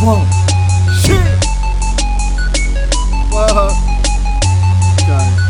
Whoa. Shit. What? Okay.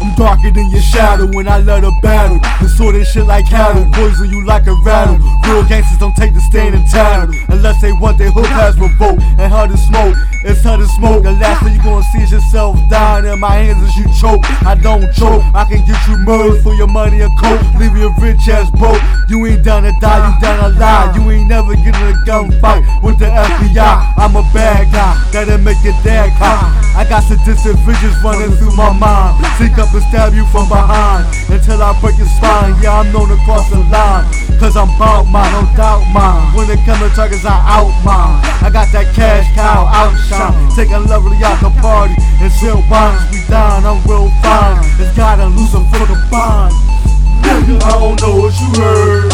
I'm darker than your shadow when I let her battle. Of shit like cattle, poison you like a rattle. Real gangsters don't take the stand and tattle unless they want their hook has revolt and her to smoke. It's her to smoke. The last thing you gonna see is yourself dying in my hands as you choke. I don't choke. I can get you murdered for your money and coke. Leave your rich ass broke. You ain't down to die, you down to lie. You ain't never get in a gunfight with the FBI. I'm a bad guy that'll make your dad cry. I got sadistic visions running through my mind. Sneak up and stab you from behind until I break your spine. Yeah, I'm known across the line. Cause I'm bout mine, no doubt mine. When it comes to targets, I out mine. I got that cash cow outshine. Taking lovely out the party and still wines we down. I'm real fine. It's gotta lose a fucking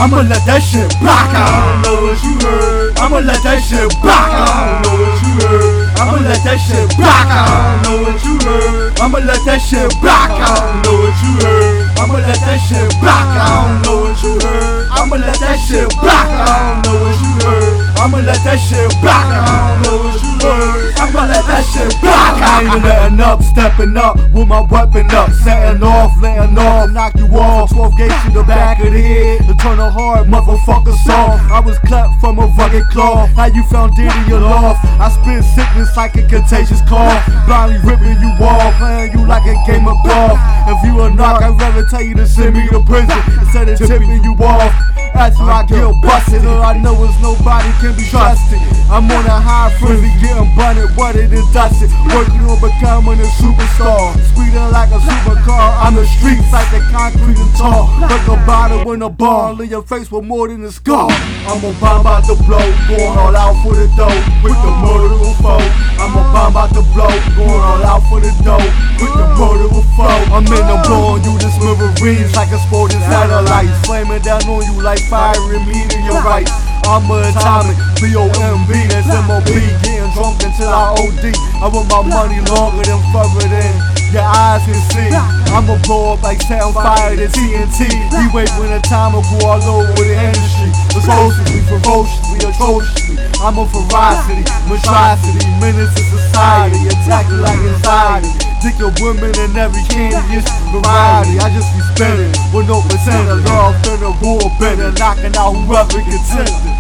I'ma let that shit block. I don't know what you heard. I'ma let that shit block. I don't know what you heard. I'ma let that shit block. I don't know what you heard. I'ma let that shit block. I don't know what you heard. I'ma let that shit block. I don't know what you heard. I'ma let that shit block. I don't know what you heard. I'ma let that shit block. I don't know what you heard. I'ma let that shit block. I ain't letting up, stepping up with my weapon up, setting off, letting off, knock you off. 12 gauge to the back of the head, turn a hard motherfucker soft. I was clapped from a rugged claw. How you found Diddy your loft? I spit sickness like a contagious cough, blindly ripping you off, playing you like a game of golf. If you a knock, I'd rather tell you to send me to prison instead of tipping you off. After I get busted, all I know is nobody can be trusted. I'm on a high frenzy, getting bunted, it is dusted. Working on becoming a superstar. Speeding like a supercar. I'm the streets like the concrete and tall. Like a bottle in a bar, leave your face with more than a scar. I'm a bomb out to blow, going all out for the dough. With the murderer foe. I'm a bomb out to blow, going all out for the dough. With the murderer foe. I'm in the blowing you the smithereens like a sporting satellite. Flaming down on you like firing meteorites. I'm a atomic, B-O-M-B, that's M-O-B Getting drunk until I OD I want my money longer than further than your eyes can see. I'ma blow up like sound fire to TNT We wait when the time will go all over the industry Ferociously, ferociously, atrociously. I'm a ferocity, monstrosity, menace to society Attacking like anxiety. Dick your women and every candy, it's variety. I just be spinning with no percent of love in the bullpen And knocking out whoever contended